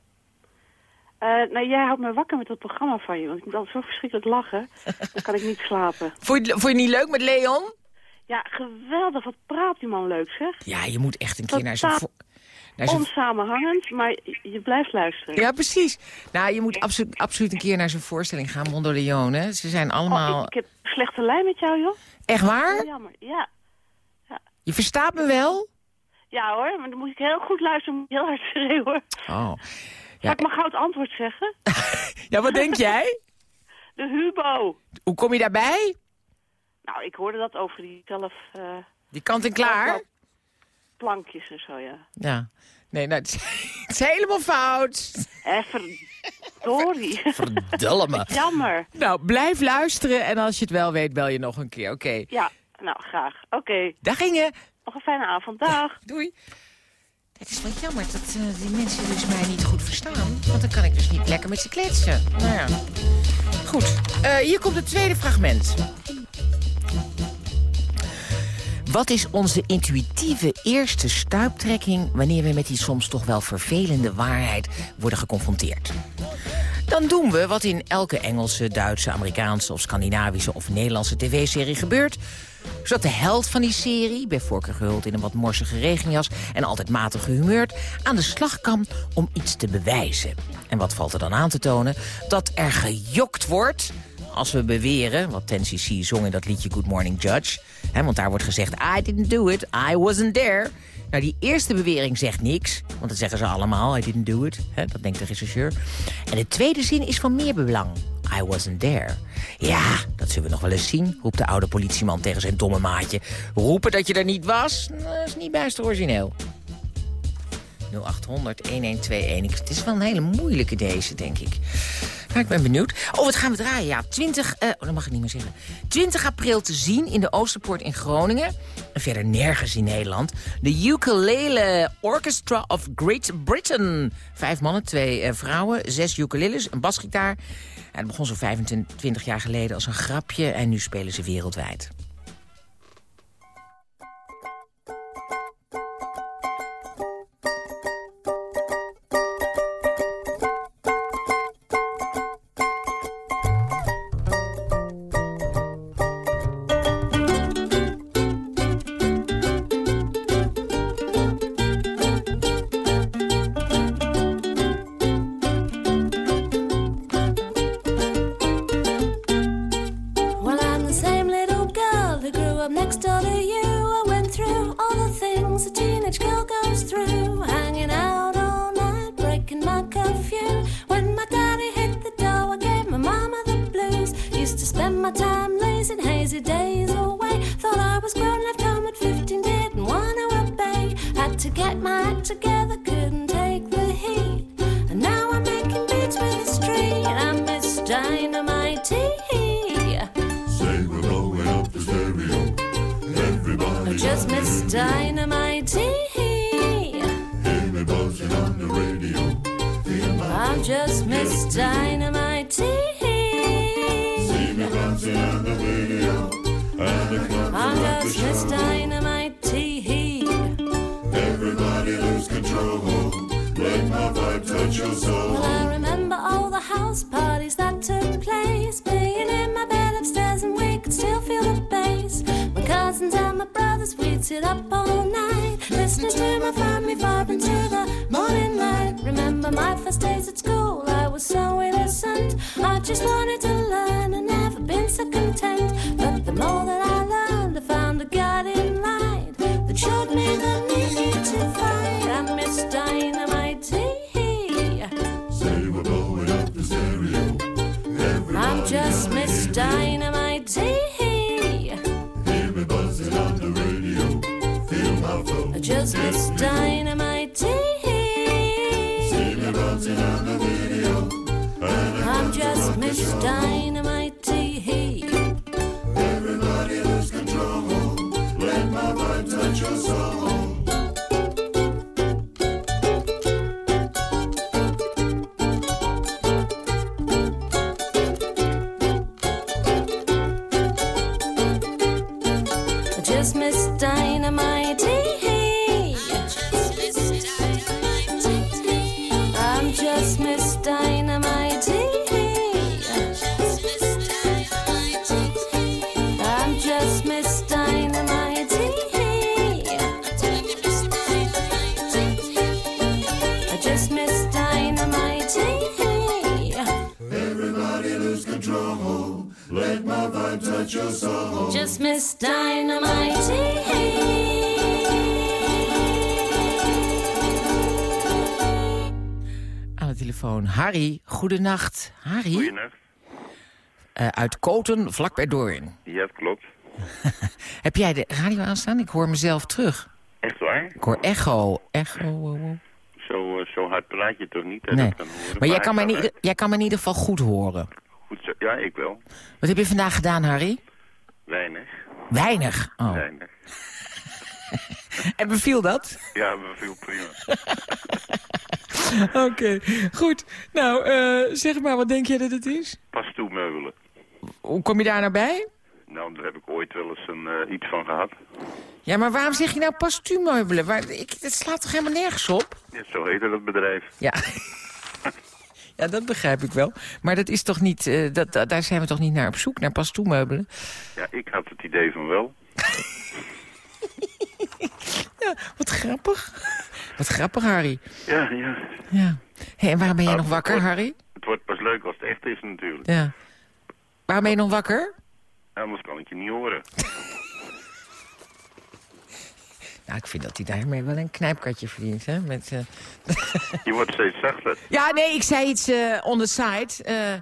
Eh, nou, jij houdt me wakker met dat programma van je, want ik moet altijd zo verschrikkelijk lachen. Dan kan ik niet slapen. Vond je, vond je het niet leuk met Leon? Ja, geweldig. Wat praat die man leuk, zeg. Ja, je moet echt een keer naar zijn... Onsamenhangend, maar je- blijft luisteren. Ja, precies. Nou, je moet absolu absoluut een keer naar zijn voorstelling gaan, Mondo Leone. Ze zijn allemaal... Oh, ik, ik heb slechte lijn met jou, joh. Echt waar? Jammer. Ja. Je verstaat me wel? ja hoor, maar dan moet ik heel goed luisteren, moet ik heel hard schreeuwen. Oh. Zal ik mijn goud antwoord zeggen? Ja, wat denk jij? De Hubo. Hoe kom je daarbij? Nou, ik hoorde dat over die zelf... eh, Die kant en klaar? plankjes en zo, ja. Ja. Nee, nou, het is, het is helemaal fout. Eh, verdorie. Verdomme. Jammer. Nou, blijf luisteren en als je het wel weet, bel je nog een keer. Oké. Ja, nou, graag. Oké. Dag Inge. Nog een fijne avond. Dag. Doei. Het is wel jammer dat eh, die mensen dus mij niet goed verstaan. Want dan kan ik dus niet lekker met ze kletsen. Nou ja. Goed, eh, hier komt het tweede fragment. Wat is onze intuïtieve eerste stuiptrekking... wanneer we met die soms toch wel vervelende waarheid worden geconfronteerd? Dan doen we wat in elke Engelse, Duitse, Amerikaanse of Scandinavische of Nederlandse tv-serie gebeurt. Zodat de held van die serie, bij voorkeur gehuld in een wat morsige regenjas en altijd matig gehumeurd, aan de slag kan om iets te bewijzen. En wat valt er dan aan te tonen? Dat er gejokt wordt als we beweren, wat 10cc zong in dat liedje Good Morning Judge. Want daar wordt gezegd, I didn't do it, I wasn't there. Nou, die eerste bewering zegt niks, want dat zeggen ze allemaal, I didn't do it. Hè, dat denkt de rechercheur. En de tweede zin is van meer belang. I wasn't there. Ja, dat zullen we nog wel eens zien, roept de oude politieman tegen zijn domme maatje. Roepen dat je er niet was, nou, dat is niet bijster origineel. 0800 1121. Het is wel een hele moeilijke deze, denk ik. Ik ben benieuwd. Oh, wat gaan we draaien? Ja, 20, eh, oh, dat mag ik niet meer zeggen. 20 april te zien in de Oosterpoort in Groningen. En verder nergens in Nederland. De Ukulele Orchestra of Great Britain. Vijf mannen, twee eh, vrouwen, zes ukuleles, een basgitaar. Ja, het begon zo'n 25 jaar geleden als een grapje. En nu spelen ze wereldwijd. Let my vibe touch your soul. Well, I remember all the house parties that took place. Being in my bed upstairs and we could still feel the bass. My cousins and my brothers, we'd sit up all night. Listening to my family vibe into the morning light. Remember my first days at school, I was so innocent. I just wanted to learn and never been so content. But Miss Dynamite. See me bouncing on the video. I'm just Miss Dynamite. Telefoon. Harry, goedenacht. Harry? Goeienacht. Eh, uit Koten, vlak bij Doorn. Ja, dat klopt. Heb jij de radio aanstaan? Ik hoor mezelf terug. Echt waar? Ik hoor echo. Echo. Zo, eh, zo hard praat je toch niet? hè, Nee. dat kan horen. Maar jij kan, me ieder, jij kan me in ieder geval goed horen. Goed zo. Ja, ik wel. Wat heb je vandaag gedaan, Harry? Weinig. Weinig. Oh. Weinig. En beviel dat? Ja, we veel prima. Oké, goed. Nou, eh, zeg maar, wat denk jij dat het is? Pas toe meubelen. Hoe kom je daar nou bij? Nou, daar heb ik ooit wel eens een, eh, iets van gehad. Ja, maar waarom zeg je nou pastuummeubelen? Waar, ik, het slaat toch helemaal nergens op? Ja, zo heette dat bedrijf. Ja. ja, dat begrijp ik wel. Maar dat is toch niet, eh, dat, dat- daar zijn we toch niet naar op zoek, naar pastoemeubelen? Ja, ik had het idee van wel. Ja, wat grappig. Wat grappig, Harry. Ja, ja. Ja. Hey, en waarom ben je Nou, nog wakker, wordt- Harry? Het wordt pas leuk als het echt is natuurlijk. Ja. Waarom ben je nog wakker? Anders kan ik je niet horen. Nou, ik vind dat hij daarmee wel een knijpkatje verdient, hè? Met, eh, Je wordt steeds zachter. Ja, nee, ik zei iets eh on the side. eh,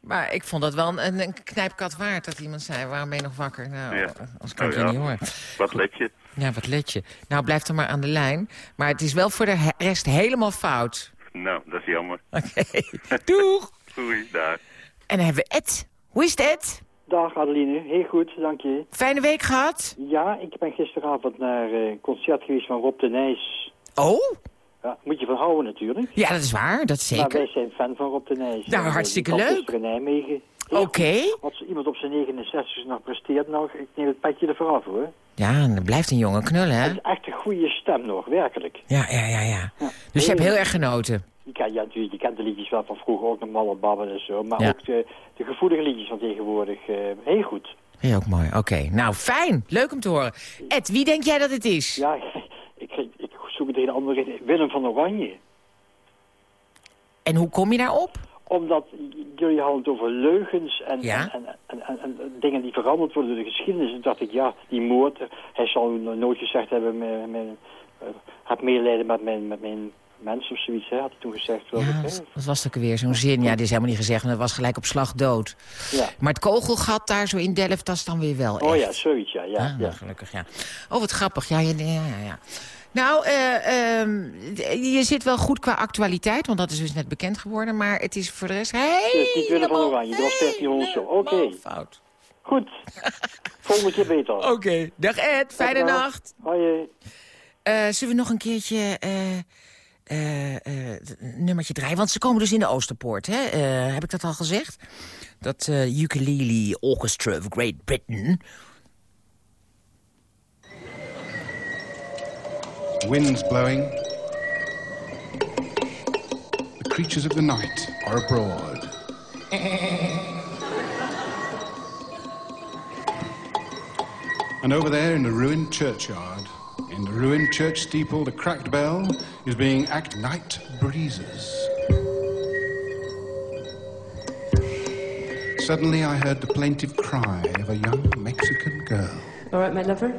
maar ik vond dat wel een, een knijpkat waard dat iemand zei... waarom ben je nog wakker? Nou, Ja. als kan ik Nou je ja. niet horen. Wat let je? Ja, wat let je. Nou, blijf dan maar aan de lijn. Maar het is wel voor de rest helemaal fout. Nou, dat is jammer. Oké, doeg! Doei, daar. En dan hebben we Ed. Hoe is het, Ed? Dag Adeline, heel goed, dank je. Fijne week gehad? Ja, ik ben gisteravond naar eh, een concert geweest van Rob de Nijs. Oh? Ja, moet je van houden natuurlijk. Ja, dat is waar, dat Maar zeker. wij zijn fan van Rob de Nijs. Nou, hartstikke leuk. in Nijmegen. Oké. Als iemand op zijn 69 nog presteert, nou, ik neem het petje ervoor af hoor. Ja, en dat blijft een jonge knul, hè? Echt een goede stem nog, werkelijk. Ja, ja, ja, ja. Dus je hebt heel erg genoten. Je kent, ja, natuurlijk, je kent de liedjes wel van vroeger, ook nog Malle Babben en zo. Maar Ja. ook de, de gevoelige liedjes van tegenwoordig, eh, heel goed. Heel ook mooi. Oké, nou fijn. Leuk om te horen. Ed, wie denk jij dat het is? Ja, ik, ik zoek hele andere richting. Willem van Oranje. En hoe kom je daarop? Omdat jullie hadden het over leugens en, Ja. en, en, en, en- en dingen die veranderd worden door de geschiedenis. En dacht ik, ja, die moord, hij zal no- nooit gezegd hebben, mijn, mijn, eh, heb medelijden met mijn, met mijn mensen of zoiets, hè, had hij toen gezegd. ik, Ja, dat dat was ook weer zo'n zin. Ja, dit is helemaal niet gezegd, want het was gelijk op slag dood. Ja. Maar het kogelgat daar zo in Delft, dat is dan weer wel Oh echt. ja, zoiets, ja. ja, Ah, ja. nou, gelukkig, ja. Oh, wat grappig. Ja, ja, ja, ja. Nou, eh, ehm, je zit wel goed qua actualiteit, want dat is dus net bekend geworden. Maar het is voor de rest Willem van helemaal Oranje, dat was 1500 zo. Oké. fout. Goed. Volgende keer beter. Oké. Dag Ed, fijne Dag, nacht. Hoi. Eh, zullen we nog een keertje een nummertje draaien? Want ze komen dus in de Oosterpoort, hè? Heb ik dat al gezegd? Dat Ukulele Orchestra of Great Britain. Winds blowing. The creatures of the night are abroad. And over there in the ruined churchyard, in the ruined church steeple, the cracked bell is being act night breezes. Suddenly I heard the plaintive cry of a young Mexican girl. All right, my lover?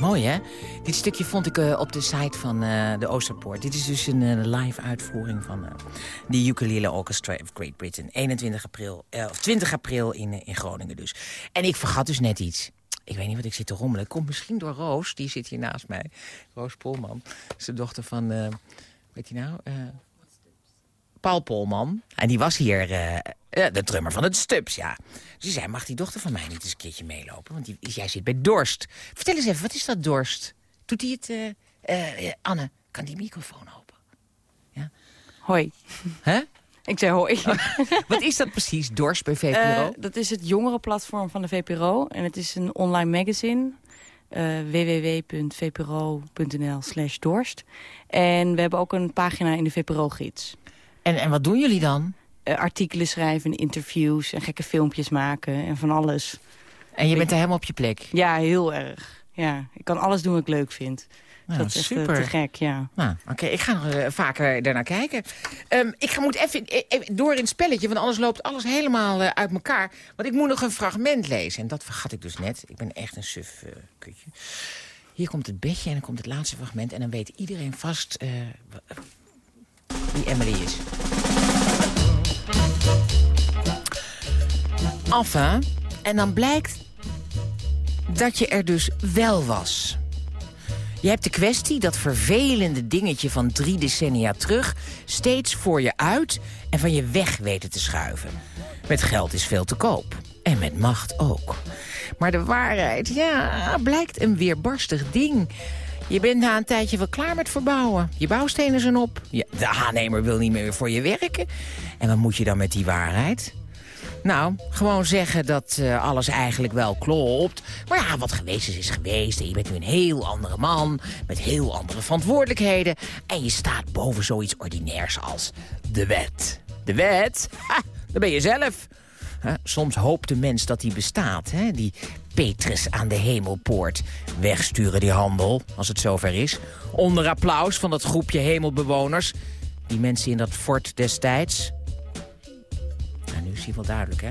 Mooi, hè? Dit stukje vond ik eh, op de site van eh, de Oosterpoort. Dit is dus een eh, live uitvoering van de Ukulele Orchestra of Great Britain. 21 april, of 20 april in, in Groningen dus. En ik vergat dus net iets. Ik weet niet wat ik zit te rommelen. Komt misschien door Roos, die zit hier naast mij. Roos Polman, is de dochter van, weet je nou... Paul Polman. En die was hier eh, eh, de drummer van het Stubbs, ja. Dus die zei, mag die dochter van mij niet eens een keertje meelopen? Want die, jij zit bij Dorst. Vertel eens even, wat is dat Dorst? Doet hij het... eh, Anne, kan die microfoon open? Hoi. Hè? Ik zei hoi. Wat is dat precies, Dorst bij VPRO? Dat is het jongerenplatform van de VPRO. En het is een online magazine. www.vpro.nl slash dorst. En we hebben ook een pagina in de VPRO-gids. En, en wat doen jullie dan? artikelen schrijven, interviews en gekke filmpjes maken en van alles. En je bent er helemaal op je plek? Ja, heel erg. Ja, ik kan alles doen wat ik leuk vind. Nou, dat is echt eh, super. te gek, ja. Nou, oké, ik ga nog eh, vaker daarnaar kijken. Ehm, ik ga, moet even, eh, even door in het spelletje, want anders loopt alles helemaal eh, uit elkaar. Want ik moet nog een fragment lezen. En dat vergat ik dus net. Ik ben echt een suf eh, kutje. Hier komt het bedje en dan komt het laatste fragment. En dan weet iedereen vast eh, wie Emily is. Enfin, en dan blijkt dat je er dus wel was. Je hebt de kwestie, dat vervelende dingetje van drie decennia terug... steeds voor je uit en van je weg weten te schuiven. Met geld is veel te koop. En met macht ook. Maar de waarheid, ja, blijkt een weerbarstig ding. Je bent na een tijdje wel klaar met verbouwen. Je bouwstenen zijn op. De aannemer wil niet meer voor je werken. En wat moet je dan met die waarheid? Nou, gewoon zeggen dat eh, alles eigenlijk wel klopt. Maar ja, wat geweest is, is geweest. En je bent nu een heel andere man. Met heel andere verantwoordelijkheden. En je staat boven zoiets ordinairs als de wet. De wet? Ha, dat ben je zelf. Hè, soms hoopt de mens dat die bestaat. Hè? Die Petrus aan de hemelpoort. Wegsturen die handel, als het zover is. Onder applaus van dat groepje hemelbewoners. Die mensen in dat fort destijds. Nou, nu is hij wel duidelijk, hè?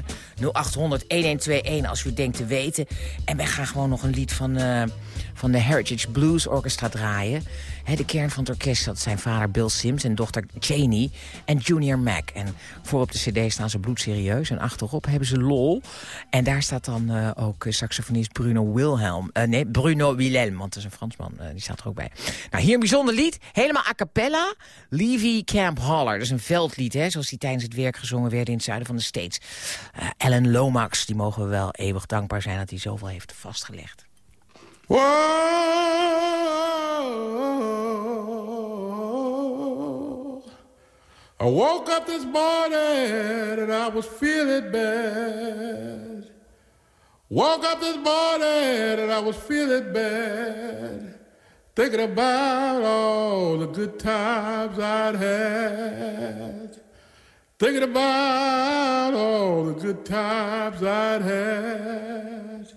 0800-1121 als u denkt te weten. En wij gaan gewoon nog een lied van, eh, van de Heritage Blues Orchestra draaien. De kern van het orkest, dat zijn vader Bill Sims en dochter Janie en Junior Mac. En voor op de cd staan ze bloedserieus en achterop hebben ze lol. En daar staat dan eh, ook eh, saxofonist Bruno Wilhelm. eh, nee, Bruno Wilhelm, want dat is een Fransman. die staat er ook bij. Nou, hier een bijzonder lied. Helemaal a cappella. Levy Camp Holler. Dat is een veldlied, hè, zoals die tijdens het werk gezongen werden in het zuiden van de States. Alan Lomax, die mogen we wel eeuwig dankbaar zijn dat hij zoveel heeft vastgelegd. Whoa. I woke up this morning and I was feeling bad. Woke up this morning and I was feeling bad. Thinking about all the good times I'd had. Thinking about all the good times I'd had.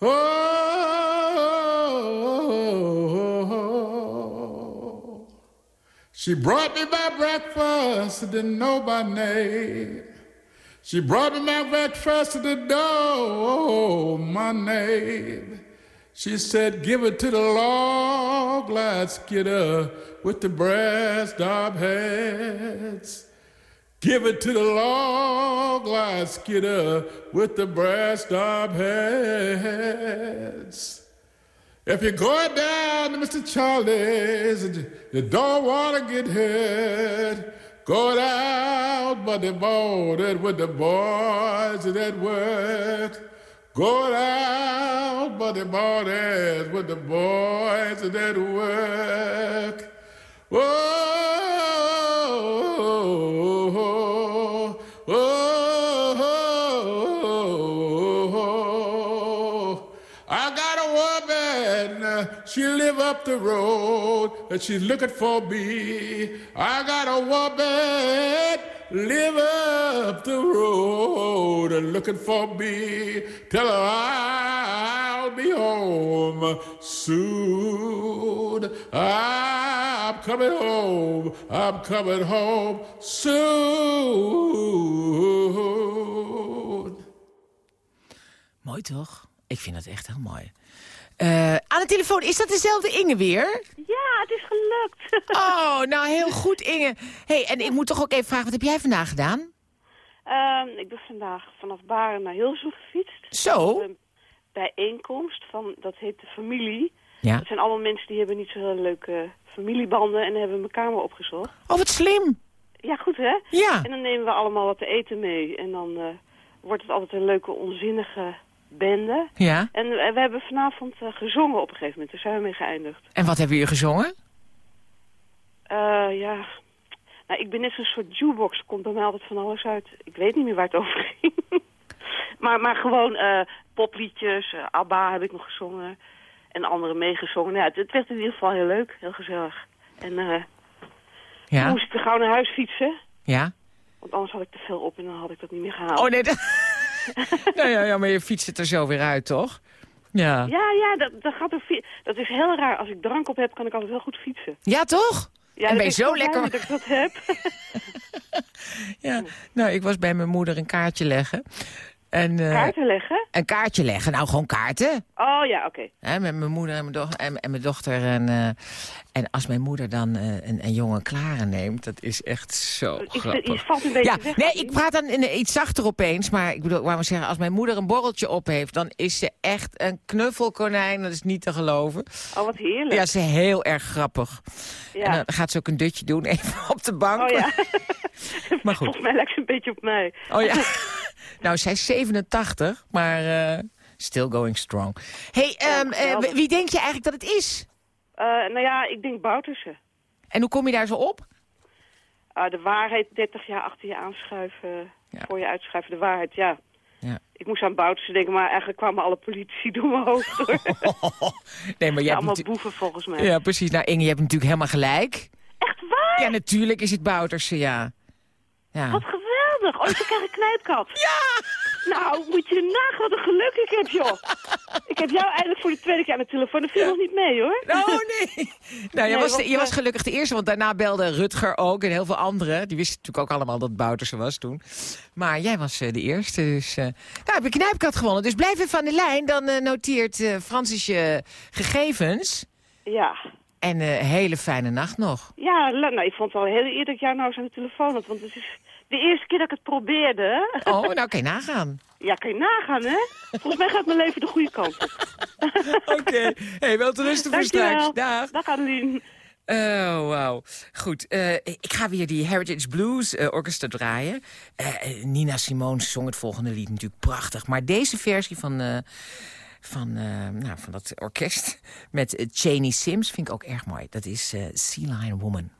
Oh, she brought me my breakfast, didn't know my name. She brought me my breakfast, didn't know my name. She said, give it to the long glad skidder with the brass knob heads. Give it to the long glad skidder with the brass knob heads. If you're going down to Mr. Charlie's and you don't want to get hit, go down Monday morning with the boys at work. Go down Monday morning with the boys at work. Up the road, and she's looking for me. I got a woman, live up the road, and looking for me. Tell her I'll be home soon. I'm coming home. I'm coming home soon. Mooi toch? Ik vind het echt heel mooi. Eh, aan de telefoon, is dat dezelfde Inge weer? Ja, het is gelukt. Oh, nou heel goed Inge. hey, en ik moet toch ook even vragen, wat heb jij vandaag gedaan? Ehm, ik ben vandaag vanaf Baren naar Hilversum gefietst. Zo? Een bijeenkomst van, dat heet de familie. Ja. Dat zijn allemaal mensen die hebben niet zo heel leuke familiebanden en hebben elkaar maar opgezocht. Oh, wat slim. Ja, goed hè? Ja. En dan nemen we allemaal wat te eten mee. En dan eh, wordt het altijd een leuke, onzinnige bende. Ja. En we hebben vanavond eh, gezongen op een gegeven moment. Daar zijn we mee geëindigd. En wat hebben jullie gezongen? Eh, ja, nou, ik ben net zo'n soort jukebox. Er komt bij mij altijd van alles uit. Ik weet niet meer waar het over ging. maar, maar gewoon eh, popliedjes, ABBA heb ik nog gezongen. En andere meegezongen. Nou, ja, het, het werd in ieder geval heel leuk, heel gezellig. En eh Ja. moest ik er gauw naar huis fietsen. Ja. Want anders had ik te veel op en dan had ik dat niet meer gehaald. Oh nee. nou ja, ja, maar je fietst het er zo weer uit, toch? Ja. Ja, ja, dat, dat, gaat er dat is heel raar. Als ik drank op heb, kan ik altijd heel goed fietsen. Ja, toch? Ja, en ben je zo lekker... dat ik dat heb. Ja, nou, ik was bij mijn moeder een kaartje leggen. En, eh, Kaarten leggen? Een kaartje leggen, nou gewoon kaarten. Oh ja, oké. Met mijn moeder en mijn, doch en, en mijn dochter. En, eh, en als mijn moeder dan eh, een, een jonge klare neemt, dat is echt zo Ik- grappig. je valt een beetje ja, weg, Nee, ik praat dan in, iets zachter opeens. Maar ik bedoel, maar zeggen, als mijn moeder een borreltje op heeft... dan is ze echt een knuffelkonijn. Dat is niet te geloven. Oh, wat heerlijk. Ja, ze is heel erg grappig. Ja. En dan gaat ze ook een dutje doen, even op de bank. Oh ja. Maar goed. Volgens mij lijkt ze een beetje op mij. Oh ja. nou, zij is 87, maar eh, still going strong. hey, ehm, eh, wie denk je eigenlijk dat het is? Eh, nou ja, ik denk Boutersen. En hoe kom je daar zo op? Ah, de waarheid 30 jaar achter je aanschuiven, voor je uitschuiven. De waarheid, ja. Ja. Ik moest aan Boutersen denken, maar eigenlijk kwamen alle politici door mijn hoofd. Hoor. Nee, maar jij hebt allemaal boeven volgens mij. Ja, precies. Nou, Inge, je hebt natuurlijk helemaal gelijk. Echt waar? Ja, natuurlijk is het Bouterse, ja. ja. Wat geweldig. Oh, ik krijg een knijpkat. Ja! Nou, moet je nagaan wat een geluk ik heb, joh. Ik heb jou eigenlijk voor de tweede keer aan de telefoon. Dat viel nog niet mee, hoor. Oh, nee. Nou, je, Nee, was, je was eh, gelukkig de eerste, want daarna belde Rutger ook en heel veel anderen. Die wisten natuurlijk ook allemaal dat Bouterse was toen. Maar jij was eh, de eerste, dus... eh, nou, heb je knijpkat gewonnen. Dus blijf even aan de lijn, dan noteert Francis je gegevens. Ja. En eh hele fijne nacht nog. Ja, nou, ik vond het wel heel eer dat jou nou eens aan de telefoon had. Want het is de eerste keer dat ik het probeerde. Oh, nou kan je nagaan. Ja, kan je nagaan, hè? Volgens mij gaat mijn leven de goede kant op. Oké. Hey, wel te rusten voor straks. Dag. Dag, Adeline. Oh, wauw. Goed, eh, ik ga weer die Heritage Blues eh, Orchestra draaien. Eh, Nina Simone zong het volgende lied natuurlijk prachtig. Maar deze versie van, van, nou, van dat orkest met Cheney Sims vind ik ook erg mooi. Dat is Sea Lion Woman.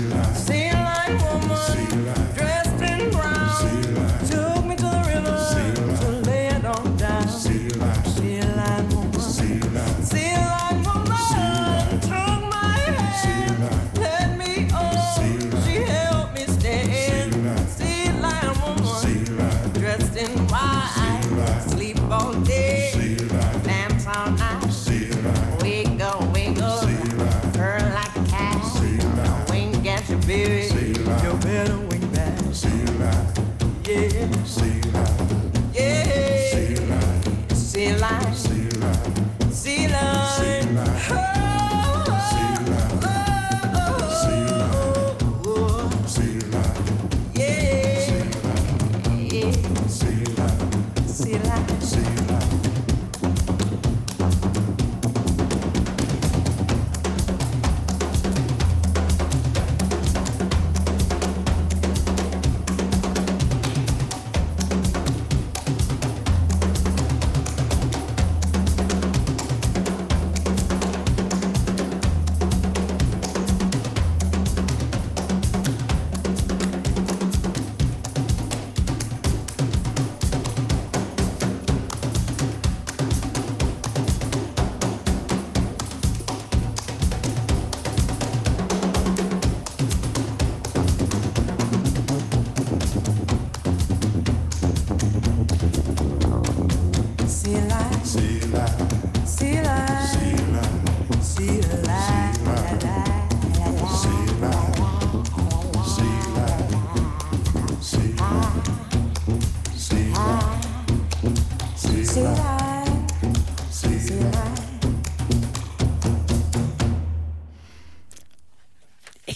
Woman,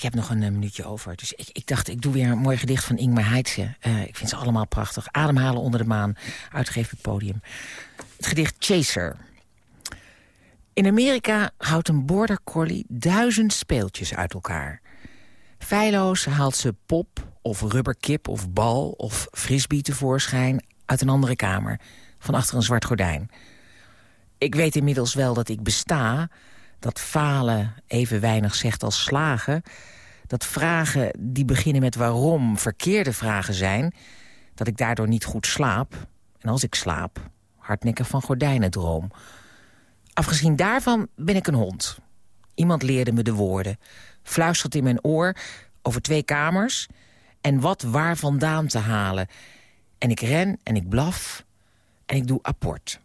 ik heb nog een eh, minuutje over. Dus ik, ik, dacht, ik doe weer een mooi gedicht van Ingmar Heitze. Eh, ik vind ze allemaal prachtig. Ademhalen onder de maan, uitgegeven podium. Het gedicht Chaser. In Amerika houdt een border collie duizend speeltjes uit elkaar. Feilloos haalt ze pop of rubberkip of bal of frisbee tevoorschijn... uit een andere kamer, van achter een zwart gordijn... Ik weet inmiddels wel dat ik besta, dat falen even weinig zegt als slagen... dat vragen die beginnen met waarom verkeerde vragen zijn... dat ik daardoor niet goed slaap, en als ik slaap, hardnekkig van gordijnen droom... Afgezien daarvan ben ik een hond. Iemand leerde me de woorden. Fluistert in mijn oor over twee kamers... en wat waar vandaan te halen. En ik ren en ik blaf en ik doe apport.